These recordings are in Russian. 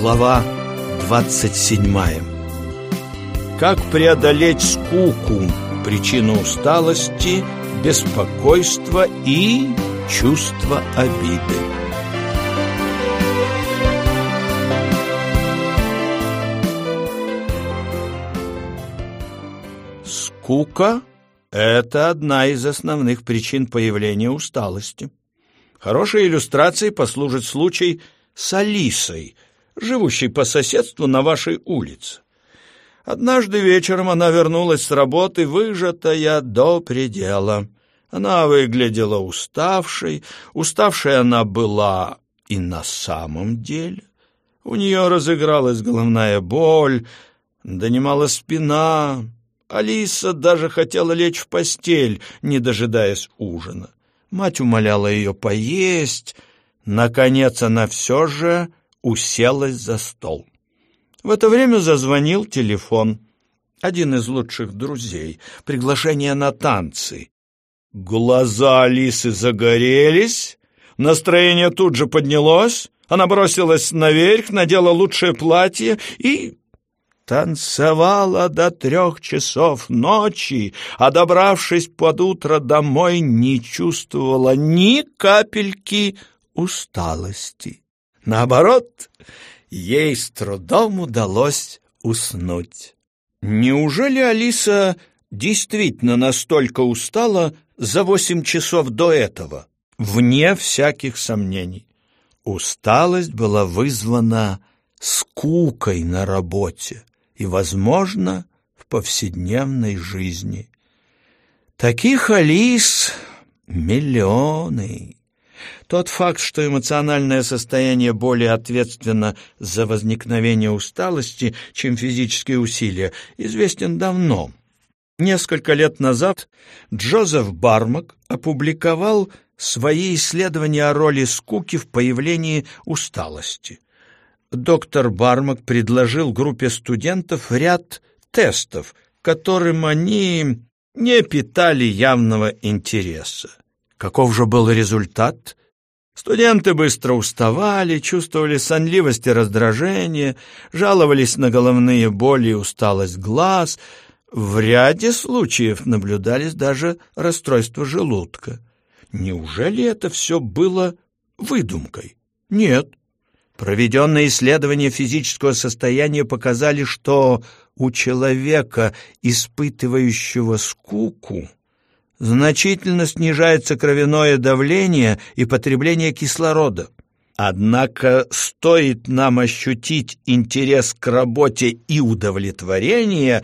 Глава 27 Как преодолеть скуку, причину усталости, беспокойства и чувство обиды Скука – это одна из основных причин появления усталости. Хорошей иллюстрацией послужит случай с Алисой, живущей по соседству на вашей улице. Однажды вечером она вернулась с работы, выжатая до предела. Она выглядела уставшей, уставшей она была и на самом деле. У нее разыгралась головная боль, донимала спина. Алиса даже хотела лечь в постель, не дожидаясь ужина. Мать умоляла ее поесть. Наконец она все же уселась за стол. В это время зазвонил телефон. Один из лучших друзей. Приглашение на танцы. Глаза Алисы загорелись. Настроение тут же поднялось. Она бросилась наверх, надела лучшее платье и танцевала до трех часов ночи, а добравшись под утро домой, не чувствовала ни капельки усталости. Наоборот, ей с трудом удалось уснуть. Неужели Алиса действительно настолько устала за восемь часов до этого? Вне всяких сомнений. Усталость была вызвана скукой на работе и, возможно, в повседневной жизни. Таких Алис миллионы. Тот факт, что эмоциональное состояние более ответственно за возникновение усталости, чем физические усилия, известен давно. Несколько лет назад Джозеф Бармак опубликовал свои исследования о роли скуки в появлении усталости доктор Бармак предложил группе студентов ряд тестов, которым они не питали явного интереса. Каков же был результат? Студенты быстро уставали, чувствовали сонливость и раздражение, жаловались на головные боли и усталость глаз. В ряде случаев наблюдались даже расстройства желудка. Неужели это все было выдумкой? Нет. Проведенные исследования физического состояния показали, что у человека, испытывающего скуку, значительно снижается кровяное давление и потребление кислорода. Однако стоит нам ощутить интерес к работе и удовлетворение,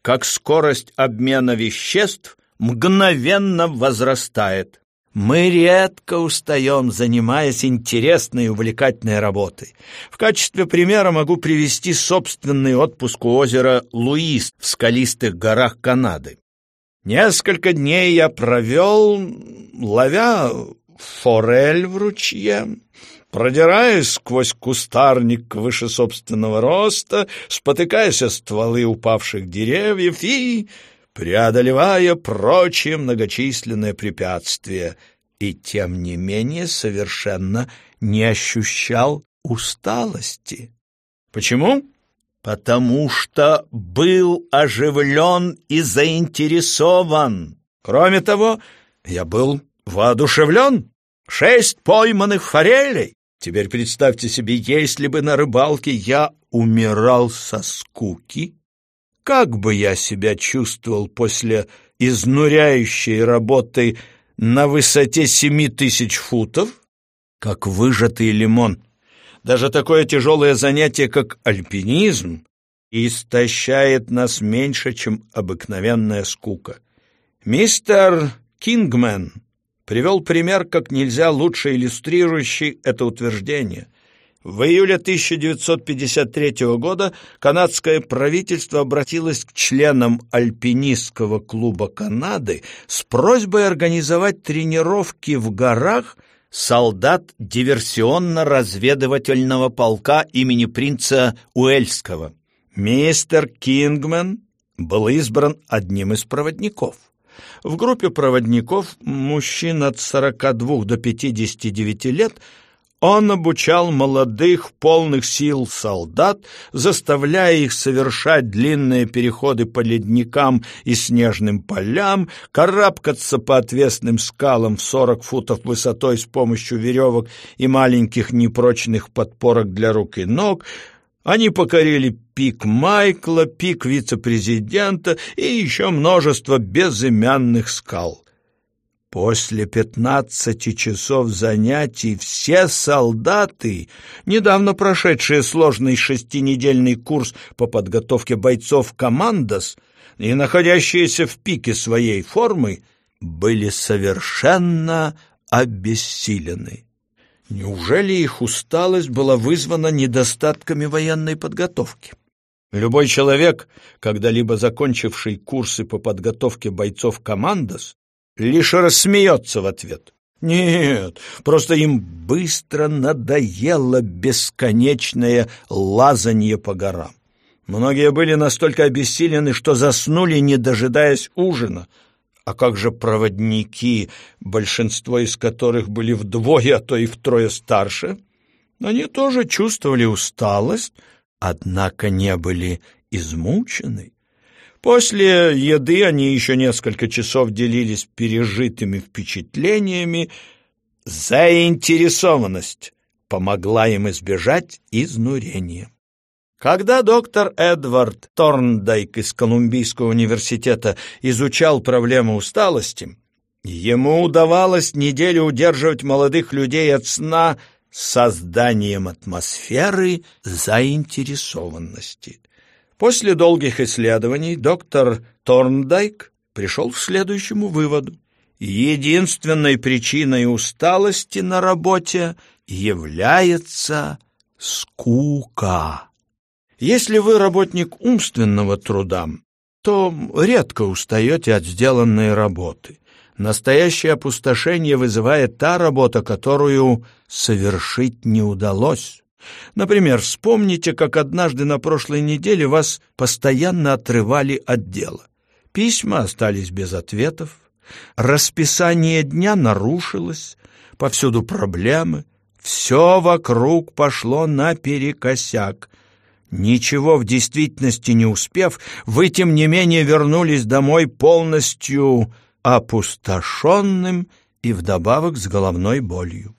как скорость обмена веществ мгновенно возрастает. Мы редко устаем, занимаясь интересной и увлекательной работой. В качестве примера могу привести собственный отпуск у озера Луис в скалистых горах Канады. Несколько дней я провел, ловя форель в ручье, продираясь сквозь кустарник выше собственного роста, спотыкаясь о стволы упавших деревьев и преодолевая прочие многочисленные препятствия, и тем не менее совершенно не ощущал усталости. Почему? Потому что был оживлен и заинтересован. Кроме того, я был воодушевлен. Шесть пойманных форелей. Теперь представьте себе, если бы на рыбалке я умирал со скуки, как бы я себя чувствовал после изнуряющей работы на высоте семи тысяч футов? Как выжатый лимон. Даже такое тяжелое занятие, как альпинизм, истощает нас меньше, чем обыкновенная скука. Мистер Кингмен привел пример, как нельзя лучше иллюстрирующий это утверждение. В июле 1953 года канадское правительство обратилось к членам Альпинистского клуба Канады с просьбой организовать тренировки в горах солдат диверсионно-разведывательного полка имени принца Уэльского. Мистер Кингмен был избран одним из проводников. В группе проводников мужчин от 42 до 59 лет – Он обучал молодых, полных сил солдат, заставляя их совершать длинные переходы по ледникам и снежным полям, карабкаться по отвесным скалам в сорок футов высотой с помощью веревок и маленьких непрочных подпорок для рук и ног. Они покорили пик Майкла, пик вице-президента и еще множество безымянных скал. После пятнадцати часов занятий все солдаты, недавно прошедшие сложный шестинедельный курс по подготовке бойцов «Командос» и находящиеся в пике своей формы, были совершенно обессилены. Неужели их усталость была вызвана недостатками военной подготовки? Любой человек, когда-либо закончивший курсы по подготовке бойцов «Командос», лишь рассмеется в ответ. Нет, просто им быстро надоело бесконечное лазанье по горам. Многие были настолько обессилены, что заснули, не дожидаясь ужина. А как же проводники, большинство из которых были вдвое, а то и втрое старше? Они тоже чувствовали усталость, однако не были измучены. После еды они еще несколько часов делились пережитыми впечатлениями. Заинтересованность помогла им избежать изнурения. Когда доктор Эдвард Торндайк из Колумбийского университета изучал проблему усталости, ему удавалось неделю удерживать молодых людей от сна созданием атмосферы заинтересованности. После долгих исследований доктор Торндайк пришел к следующему выводу. Единственной причиной усталости на работе является скука. Если вы работник умственного труда, то редко устаете от сделанной работы. Настоящее опустошение вызывает та работа, которую совершить не удалось. Например, вспомните, как однажды на прошлой неделе вас постоянно отрывали от дела. Письма остались без ответов, расписание дня нарушилось, повсюду проблемы, все вокруг пошло наперекосяк. Ничего в действительности не успев, вы, тем не менее, вернулись домой полностью опустошенным и вдобавок с головной болью.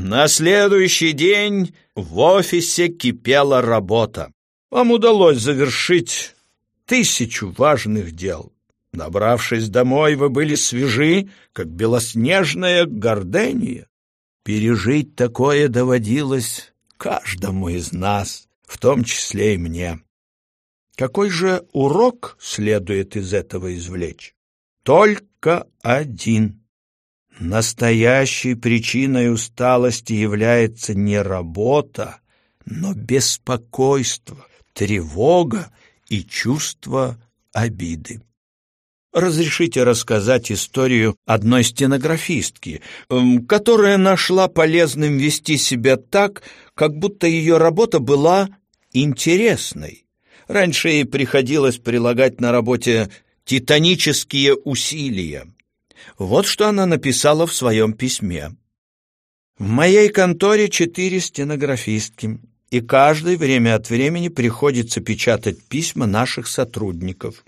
На следующий день в офисе кипела работа. Вам удалось завершить тысячу важных дел. Набравшись домой, вы были свежи, как белоснежная гордения. Пережить такое доводилось каждому из нас, в том числе и мне. Какой же урок следует из этого извлечь? Только один. Настоящей причиной усталости является не работа, но беспокойство, тревога и чувство обиды. Разрешите рассказать историю одной стенографистки, которая нашла полезным вести себя так, как будто ее работа была интересной. Раньше ей приходилось прилагать на работе титанические усилия. Вот что она написала в своем письме. «В моей конторе четыре стенографистки, и каждой время от времени приходится печатать письма наших сотрудников.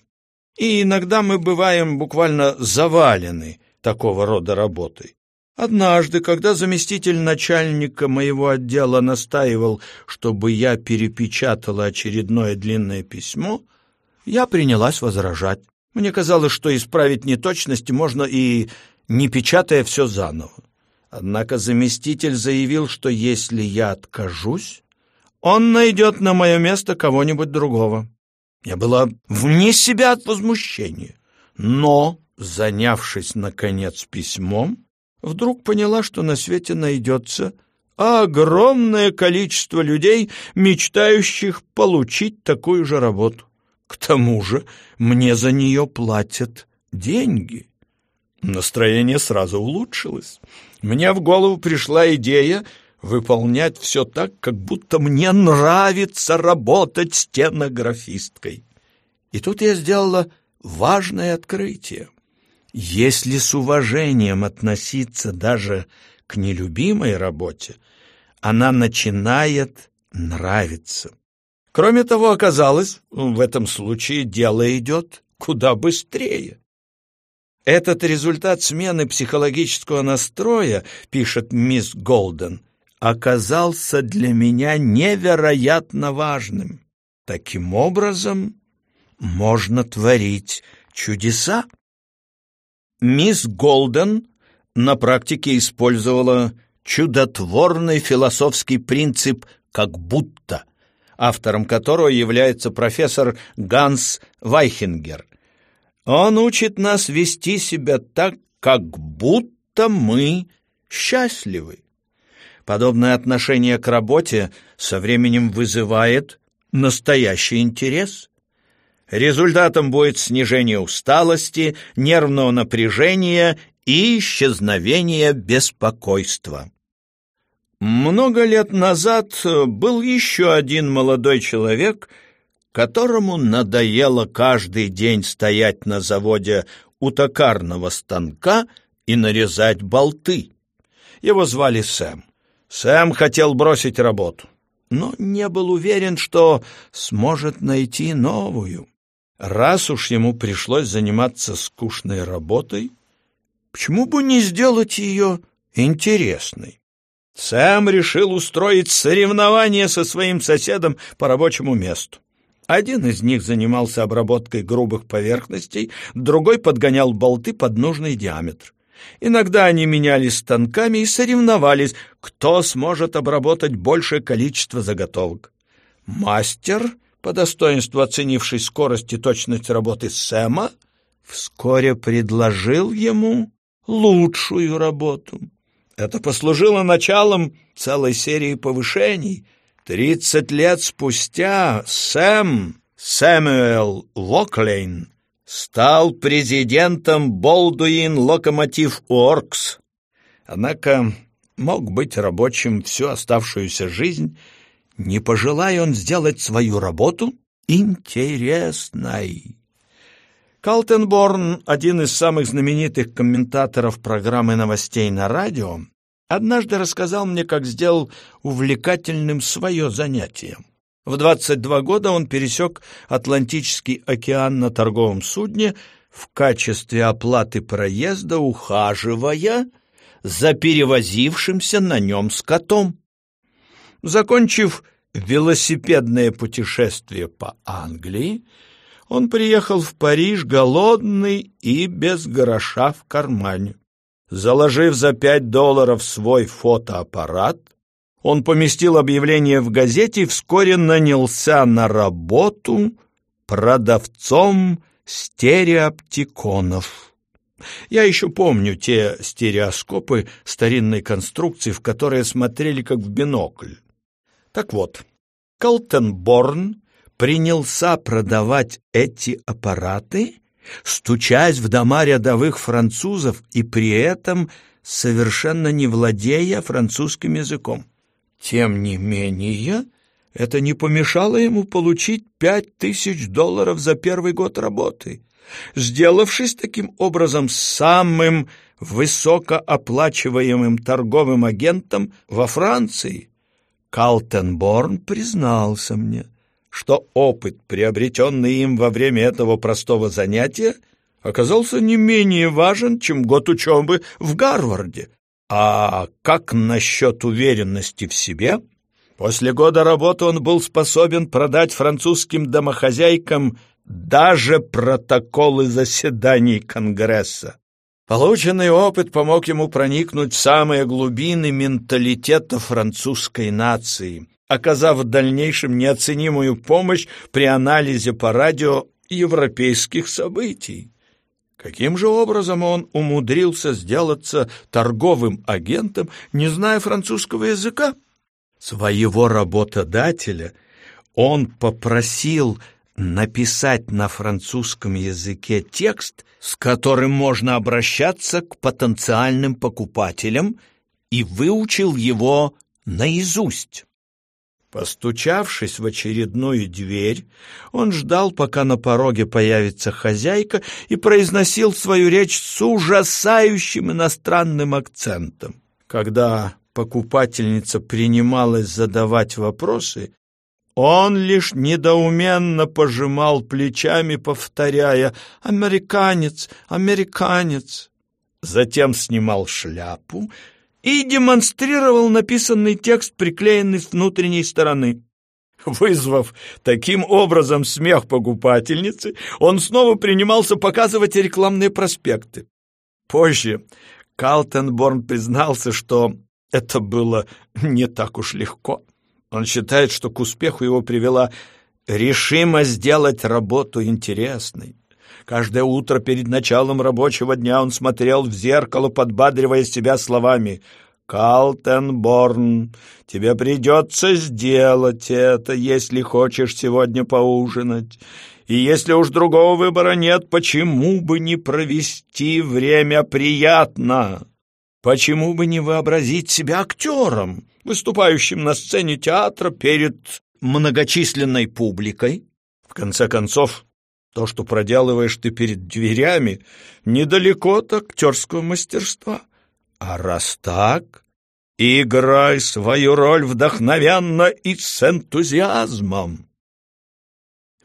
И иногда мы бываем буквально завалены такого рода работой. Однажды, когда заместитель начальника моего отдела настаивал, чтобы я перепечатала очередное длинное письмо, я принялась возражать. Мне казалось, что исправить неточности можно и не печатая все заново. Однако заместитель заявил, что если я откажусь, он найдет на мое место кого-нибудь другого. Я была вне себя от возмущения, но, занявшись, наконец, письмом, вдруг поняла, что на свете найдется огромное количество людей, мечтающих получить такую же работу. К тому же мне за нее платят деньги. Настроение сразу улучшилось. Мне в голову пришла идея выполнять все так, как будто мне нравится работать стенографисткой. И тут я сделала важное открытие. Если с уважением относиться даже к нелюбимой работе, она начинает нравиться. Кроме того, оказалось, в этом случае дело идет куда быстрее. Этот результат смены психологического настроя, пишет мисс Голден, оказался для меня невероятно важным. Таким образом, можно творить чудеса. Мисс Голден на практике использовала чудотворный философский принцип «как будто», автором которого является профессор Ганс Вайхингер. Он учит нас вести себя так, как будто мы счастливы. Подобное отношение к работе со временем вызывает настоящий интерес. Результатом будет снижение усталости, нервного напряжения и исчезновение беспокойства. Много лет назад был еще один молодой человек, которому надоело каждый день стоять на заводе у токарного станка и нарезать болты. Его звали Сэм. Сэм хотел бросить работу, но не был уверен, что сможет найти новую. Раз уж ему пришлось заниматься скучной работой, почему бы не сделать ее интересной? Сэм решил устроить соревнование со своим соседом по рабочему месту. Один из них занимался обработкой грубых поверхностей, другой подгонял болты под нужный диаметр. Иногда они менялись станками и соревновались, кто сможет обработать большее количество заготовок. Мастер, по достоинству оценивший скорость и точность работы Сэма, вскоре предложил ему лучшую работу. Это послужило началом целой серии повышений. Тридцать лет спустя Сэм Сэмюэл Локлейн стал президентом Болдуин Локомотив Уоркс. Однако мог быть рабочим всю оставшуюся жизнь, не пожелая он сделать свою работу интересной. Калтенборн, один из самых знаменитых комментаторов программы новостей на радио, однажды рассказал мне, как сделал увлекательным свое занятие. В 22 года он пересек Атлантический океан на торговом судне в качестве оплаты проезда, ухаживая за перевозившимся на нем скотом. Закончив велосипедное путешествие по Англии, он приехал в Париж голодный и без гроша в кармане. Заложив за пять долларов свой фотоаппарат, он поместил объявление в газете и вскоре нанялся на работу продавцом стереоптиконов. Я еще помню те стереоскопы старинной конструкции, в которые смотрели как в бинокль. Так вот, Калтенборн принялся продавать эти аппараты, стучась в дома рядовых французов и при этом совершенно не владея французским языком. Тем не менее, это не помешало ему получить пять тысяч долларов за первый год работы, сделавшись таким образом самым высокооплачиваемым торговым агентом во Франции. Калтенборн признался мне, что опыт, приобретенный им во время этого простого занятия, оказался не менее важен, чем год учебы в Гарварде, а как насчет уверенности в себе? После года работы он был способен продать французским домохозяйкам даже протоколы заседаний Конгресса. Полученный опыт помог ему проникнуть в самые глубины менталитета французской нации, оказав в дальнейшем неоценимую помощь при анализе по радио европейских событий. Каким же образом он умудрился сделаться торговым агентом, не зная французского языка? Своего работодателя он попросил написать на французском языке текст, с которым можно обращаться к потенциальным покупателям, и выучил его наизусть. Постучавшись в очередную дверь, он ждал, пока на пороге появится хозяйка, и произносил свою речь с ужасающим иностранным акцентом. Когда покупательница принималась задавать вопросы, он лишь недоуменно пожимал плечами, повторяя «Американец! Американец!». Затем снимал шляпу и демонстрировал написанный текст, приклеенный с внутренней стороны. Вызвав таким образом смех покупательницы, он снова принимался показывать рекламные проспекты. Позже Калтенборн признался, что это было не так уж легко. Он считает, что к успеху его привела решимость сделать работу интересной. Каждое утро перед началом рабочего дня он смотрел в зеркало, подбадривая себя словами «Калтенборн, тебе придется сделать это, если хочешь сегодня поужинать. И если уж другого выбора нет, почему бы не провести время приятно?» Почему бы не вообразить себя актером, выступающим на сцене театра перед многочисленной публикой? В конце концов, то, что проделываешь ты перед дверями, недалеко от актерского мастерства. А раз так, играй свою роль вдохновенно и с энтузиазмом.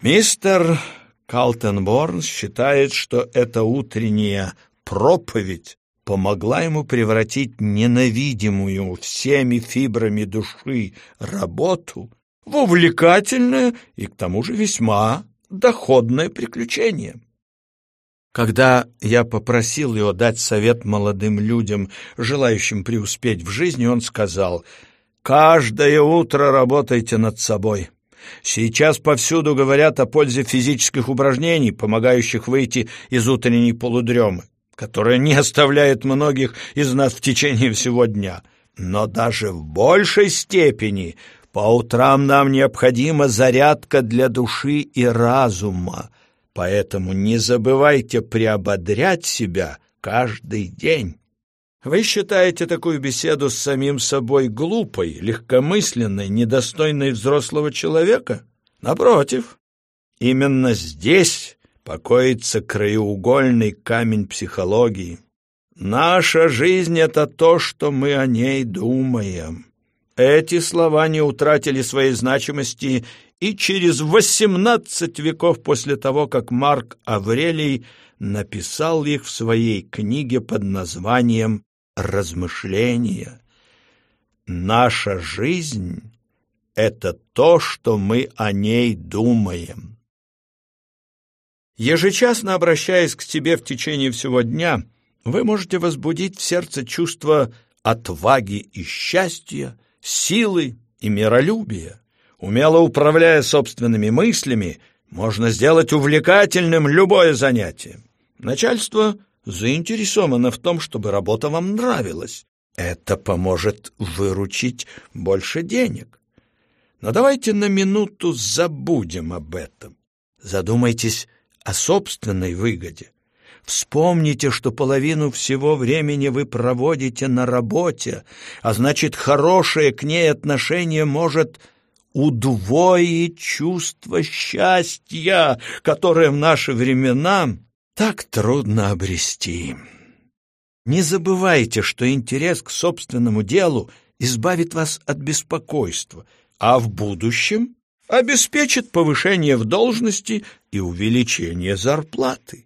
Мистер Калтенборн считает, что эта утренняя проповедь помогла ему превратить ненавидимую всеми фибрами души работу в увлекательное и к тому же весьма доходное приключение. Когда я попросил его дать совет молодым людям, желающим преуспеть в жизни, он сказал, «Каждое утро работайте над собой». Сейчас повсюду говорят о пользе физических упражнений, помогающих выйти из утренней полудремы которая не оставляет многих из нас в течение всего дня. Но даже в большей степени по утрам нам необходима зарядка для души и разума, поэтому не забывайте приободрять себя каждый день. Вы считаете такую беседу с самим собой глупой, легкомысленной, недостойной взрослого человека? Напротив, именно здесь покоится краеугольный камень психологии. Наша жизнь — это то, что мы о ней думаем. Эти слова не утратили своей значимости и через восемнадцать веков после того, как Марк Аврелий написал их в своей книге под названием «Размышления». Наша жизнь — это то, что мы о ней думаем. Ежечасно обращаясь к себе в течение всего дня, вы можете возбудить в сердце чувство отваги и счастья, силы и миролюбия. Умело управляя собственными мыслями, можно сделать увлекательным любое занятие. Начальство заинтересовано в том, чтобы работа вам нравилась. Это поможет выручить больше денег. Но давайте на минуту забудем об этом. Задумайтесь о собственной выгоде. Вспомните, что половину всего времени вы проводите на работе, а значит, хорошее к ней отношение может удвоить чувство счастья, которое в наши времена так трудно обрести. Не забывайте, что интерес к собственному делу избавит вас от беспокойства, а в будущем обеспечит повышение в должности и увеличение зарплаты.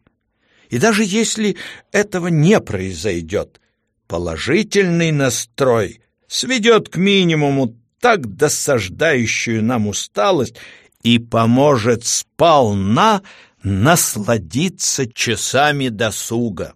И даже если этого не произойдет, положительный настрой сведет к минимуму так досаждающую нам усталость и поможет сполна насладиться часами досуга.